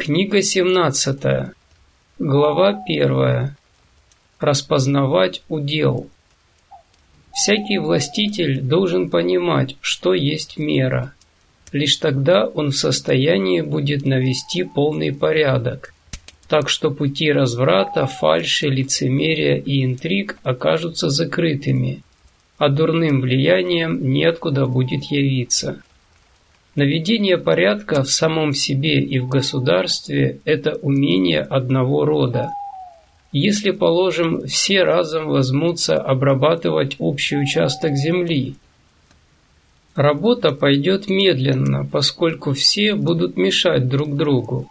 Книга 17. Глава 1. Распознавать удел. Всякий властитель должен понимать, что есть мера. Лишь тогда он в состоянии будет навести полный порядок. Так что пути разврата, фальши, лицемерия и интриг окажутся закрытыми, а дурным влиянием неоткуда будет явиться. Наведение порядка в самом себе и в государстве – это умение одного рода. Если, положим, все разом возьмутся обрабатывать общий участок земли, работа пойдет медленно, поскольку все будут мешать друг другу.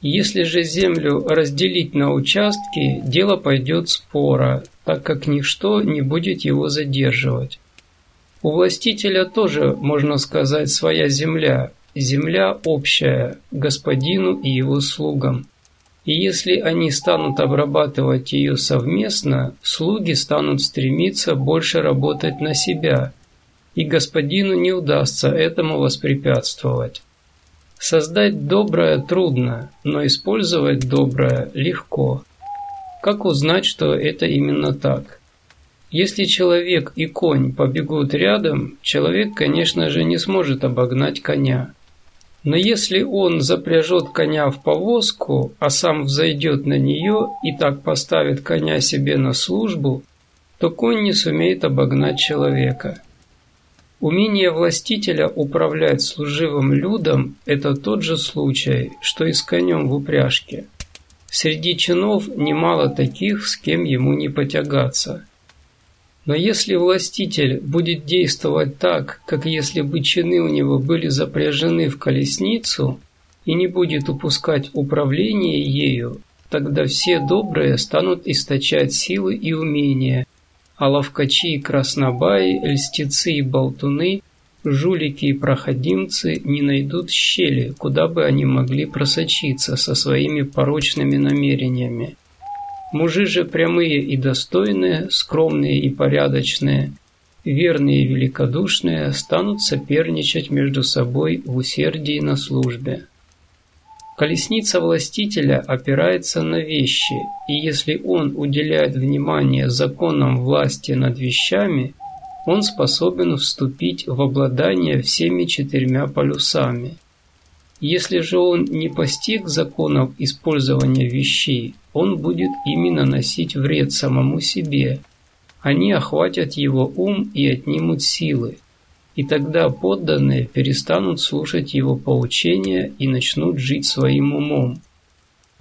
Если же землю разделить на участки, дело пойдет спора, так как ничто не будет его задерживать. У властителя тоже, можно сказать, своя земля, земля общая, господину и его слугам. И если они станут обрабатывать ее совместно, слуги станут стремиться больше работать на себя, и господину не удастся этому воспрепятствовать. Создать доброе трудно, но использовать доброе легко. Как узнать, что это именно так? Если человек и конь побегут рядом, человек, конечно же, не сможет обогнать коня. Но если он запряжет коня в повозку, а сам взойдет на нее и так поставит коня себе на службу, то конь не сумеет обогнать человека. Умение властителя управлять служивым людом – это тот же случай, что и с конем в упряжке. Среди чинов немало таких, с кем ему не потягаться – но если властитель будет действовать так, как если бы чины у него были запряжены в колесницу, и не будет упускать управление ею, тогда все добрые станут источать силы и умения, а ловкачи и краснобаи, льстецы и болтуны, жулики и проходимцы не найдут щели, куда бы они могли просочиться со своими порочными намерениями. Мужи же прямые и достойные, скромные и порядочные, верные и великодушные станут соперничать между собой в усердии на службе. Колесница властителя опирается на вещи, и если он уделяет внимание законам власти над вещами, он способен вступить в обладание всеми четырьмя полюсами. Если же он не постиг законов использования вещей, он будет именно носить вред самому себе. Они охватят его ум и отнимут силы. И тогда подданные перестанут слушать его поучения и начнут жить своим умом.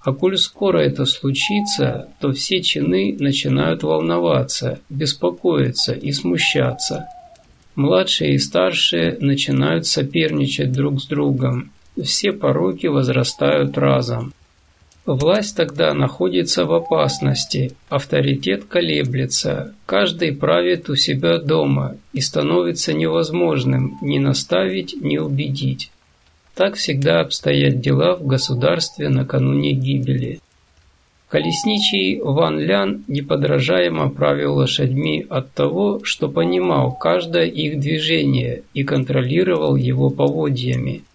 А коль скоро это случится, то все чины начинают волноваться, беспокоиться и смущаться. Младшие и старшие начинают соперничать друг с другом. Все пороки возрастают разом. Власть тогда находится в опасности, авторитет колеблется, каждый правит у себя дома и становится невозможным ни наставить, ни убедить. Так всегда обстоят дела в государстве накануне гибели. Колесничий Ван Лян неподражаемо правил лошадьми от того, что понимал каждое их движение и контролировал его поводьями –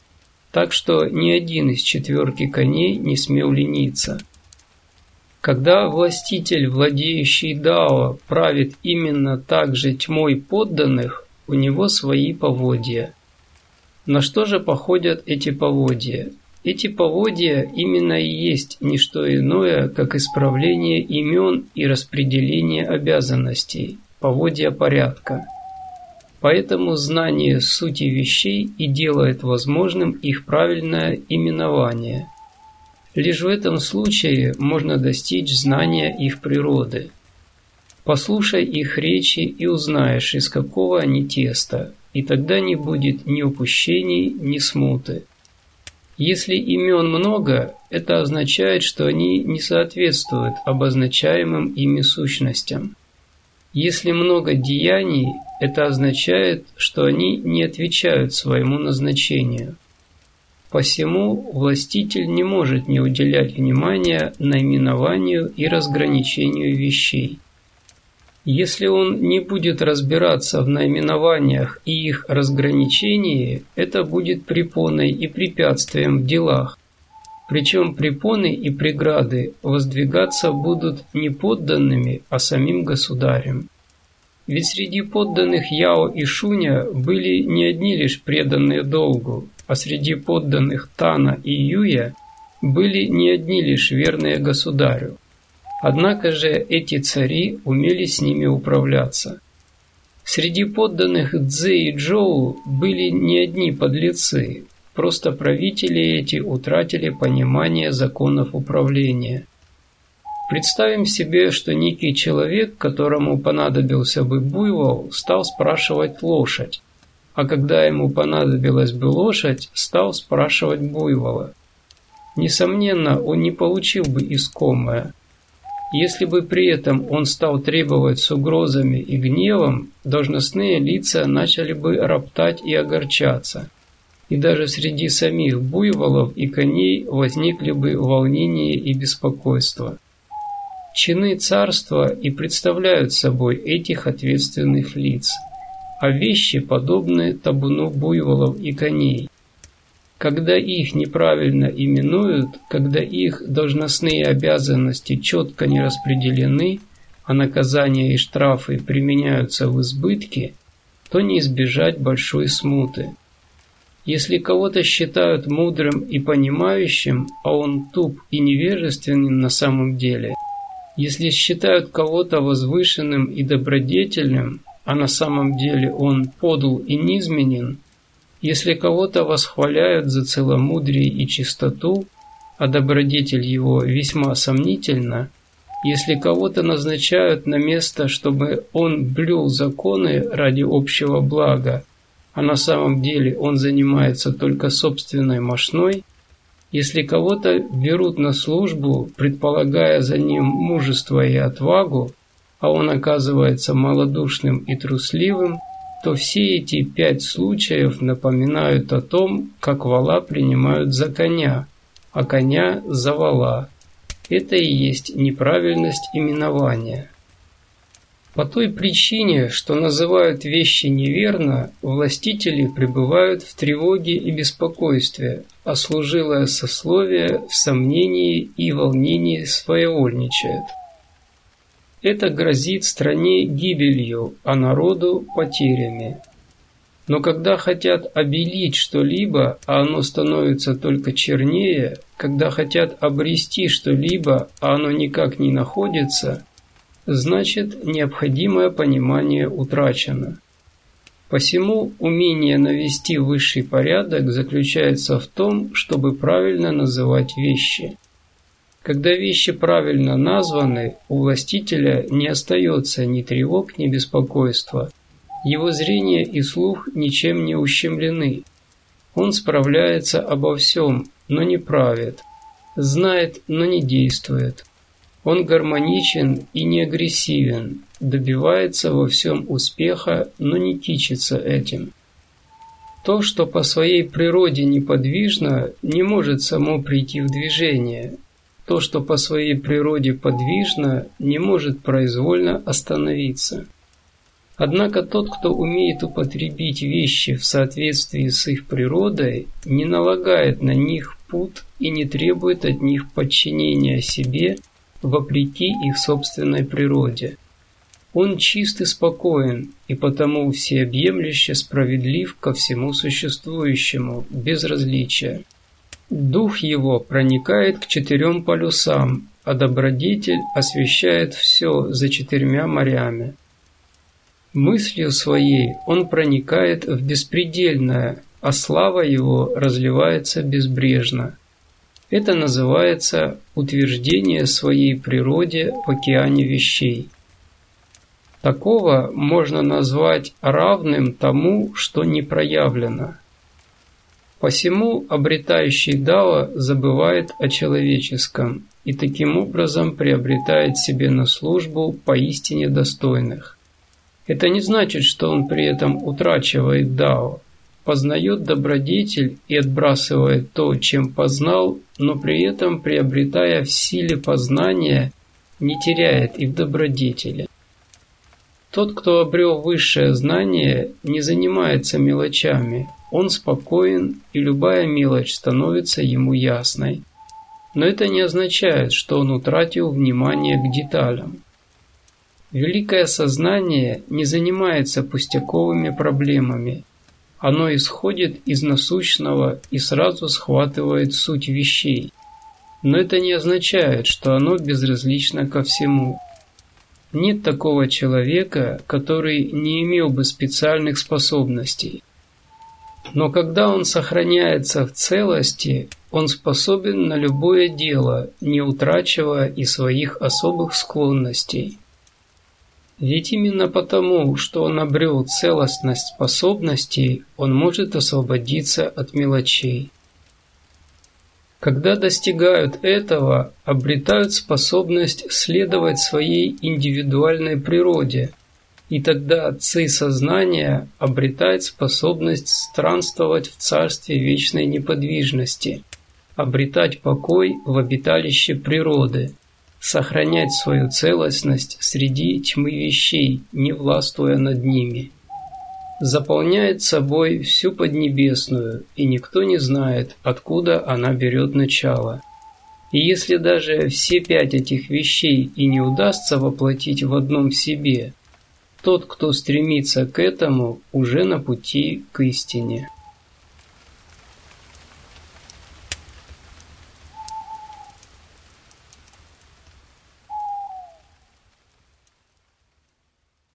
так что ни один из четверки коней не смел лениться. Когда властитель, владеющий Дао, правит именно так же тьмой подданных, у него свои поводья. На что же походят эти поводья? Эти поводья именно и есть не что иное, как исправление имен и распределение обязанностей, поводья порядка. Поэтому знание сути вещей и делает возможным их правильное именование. Лишь в этом случае можно достичь знания их природы. Послушай их речи и узнаешь, из какого они теста, и тогда не будет ни упущений, ни смуты. Если имен много, это означает, что они не соответствуют обозначаемым ими сущностям. Если много деяний, это означает, что они не отвечают своему назначению. Посему властитель не может не уделять внимания наименованию и разграничению вещей. Если он не будет разбираться в наименованиях и их разграничении, это будет препоной и препятствием в делах. Причем препоны и преграды воздвигаться будут не подданными, а самим государем. Ведь среди подданных Яо и Шуня были не одни лишь преданные долгу, а среди подданных Тана и Юя были не одни лишь верные государю. Однако же эти цари умели с ними управляться. Среди подданных Цзэ и Джоу были не одни подлецы, просто правители эти утратили понимание законов управления. Представим себе, что некий человек, которому понадобился бы буйвол, стал спрашивать лошадь, а когда ему понадобилась бы лошадь, стал спрашивать буйвола. Несомненно, он не получил бы искомое, если бы при этом он стал требовать с угрозами и гневом, должностные лица начали бы роптать и огорчаться. И даже среди самих буйволов и коней возникли бы волнение и беспокойство. Чины царства и представляют собой этих ответственных лиц, а вещи подобны табуну буйволов и коней. Когда их неправильно именуют, когда их должностные обязанности четко не распределены, а наказания и штрафы применяются в избытке, то не избежать большой смуты. Если кого-то считают мудрым и понимающим, а он туп и невежественным на самом деле, если считают кого-то возвышенным и добродетельным, а на самом деле он подл и низменен – если кого-то восхваляют за целомудрие и чистоту, а добродетель его весьма сомнительна, если кого-то назначают на место, чтобы он блюл законы ради общего блага, а на самом деле он занимается только собственной мошной, если кого-то берут на службу, предполагая за ним мужество и отвагу, а он оказывается малодушным и трусливым – то все эти пять случаев напоминают о том, как вала принимают за коня, а коня за вала. Это и есть неправильность именования. По той причине, что называют вещи неверно, властители пребывают в тревоге и беспокойстве, а служилое сословие в сомнении и волнении своевольничает. Это грозит стране гибелью, а народу потерями. Но когда хотят обелить что-либо, а оно становится только чернее, когда хотят обрести что-либо, а оно никак не находится, значит необходимое понимание утрачено. Посему умение навести высший порядок заключается в том, чтобы правильно называть вещи – когда вещи правильно названы, у властителя не остается ни тревог, ни беспокойства. Его зрение и слух ничем не ущемлены. Он справляется обо всем, но не правит. Знает, но не действует. Он гармоничен и не агрессивен, добивается во всем успеха, но не кичится этим. То, что по своей природе неподвижно, не может само прийти в движение, то, что по своей природе подвижно, не может произвольно остановиться. Однако тот, кто умеет употребить вещи в соответствии с их природой, не налагает на них пут и не требует от них подчинения себе вопреки их собственной природе. Он чист и спокоен, и потому всеобъемлюще справедлив ко всему существующему, без различия. Дух его проникает к четырем полюсам, а добродетель освещает все за четырьмя морями. Мыслью своей он проникает в беспредельное, а слава его разливается безбрежно. Это называется утверждение своей природе в океане вещей. Такого можно назвать равным тому, что не проявлено. Посему обретающий Дао забывает о человеческом и таким образом приобретает себе на службу поистине достойных. Это не значит, что он при этом утрачивает Дао, познает добродетель и отбрасывает то, чем познал, но при этом, приобретая в силе познания, не теряет и в добродетели. Тот, кто обрел высшее знание, не занимается мелочами, он спокоен, и любая мелочь становится ему ясной. но это не означает, что он утратил внимание к деталям. Великое сознание не занимается пустяковыми проблемами. Оно исходит из насущного и сразу схватывает суть вещей. Но это не означает, что оно безразлично ко всему. Нет такого человека, который не имел бы специальных способностей. Но когда он сохраняется в целости, он способен на любое дело, не утрачивая и своих особых склонностей. Ведь именно потому, что он обрел целостность способностей, он может освободиться от мелочей. Когда достигают этого, обретают способность следовать своей индивидуальной природе, и тогда ци сознания обретает способность странствовать в царстве вечной неподвижности, обретать покой в обиталище природы, сохранять свою целостность среди тьмы вещей, не властвуя над ними заполняет собой всю Поднебесную, и никто не знает, откуда она берет начало. И если даже все пять этих вещей и не удастся воплотить в одном себе, тот, кто стремится к этому, уже на пути к истине.